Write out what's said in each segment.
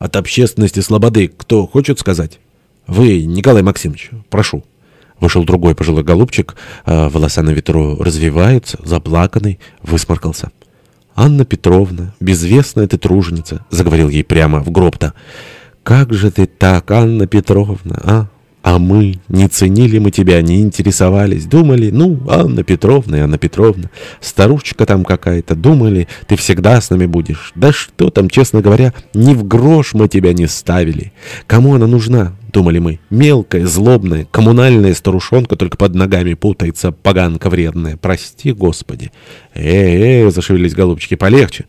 От общественности слободы кто хочет сказать? Вы, Николай Максимович, прошу. Вышел другой пожилой голубчик, а волоса на ветру развиваются, заплаканный, высморкался. «Анна Петровна, безвестная ты труженица», — заговорил ей прямо в гроб-то. «Как же ты так, Анна Петровна, а?» А мы, не ценили мы тебя, не интересовались, думали, ну, Анна Петровна и Анна Петровна, старушечка там какая-то, думали, ты всегда с нами будешь. Да что там, честно говоря, ни в грош мы тебя не ставили. Кому она нужна, думали мы, мелкая, злобная, коммунальная старушонка только под ногами путается, поганка вредная, прости, Господи. Э-э, зашевелись голубчики, полегче.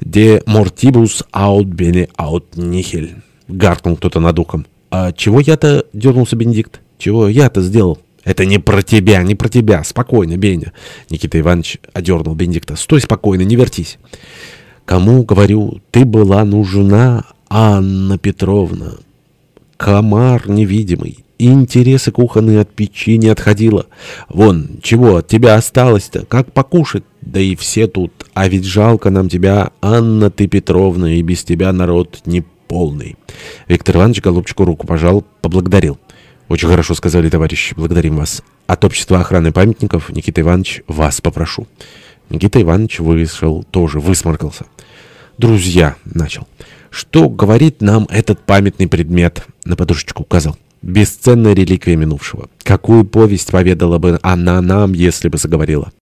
Де мортибус аут бене аут нихель, гаркнул кто-то над ухом. «А чего я-то...» — дернулся Бенедикт. «Чего я-то сделал?» «Это не про тебя, не про тебя. Спокойно, Беня». Никита Иванович одернул Бенедикта. «Стой спокойно, не вертись». «Кому, говорю, ты была нужна, Анна Петровна?» «Комар невидимый». интересы кухонные от печи не отходила. Вон, чего от тебя осталось-то? Как покушать? Да и все тут. А ведь жалко нам тебя, Анна ты Петровна, и без тебя народ не полный. Виктор Иванович голубчику руку пожал, поблагодарил. «Очень хорошо сказали, товарищи, благодарим вас. От общества охраны памятников, Никита Иванович, вас попрошу». Никита Иванович вышел, тоже высморкался. «Друзья», — начал, — «что говорит нам этот памятный предмет?» На подушечку указал. «Бесценная реликвия минувшего. Какую повесть поведала бы она нам, если бы заговорила?»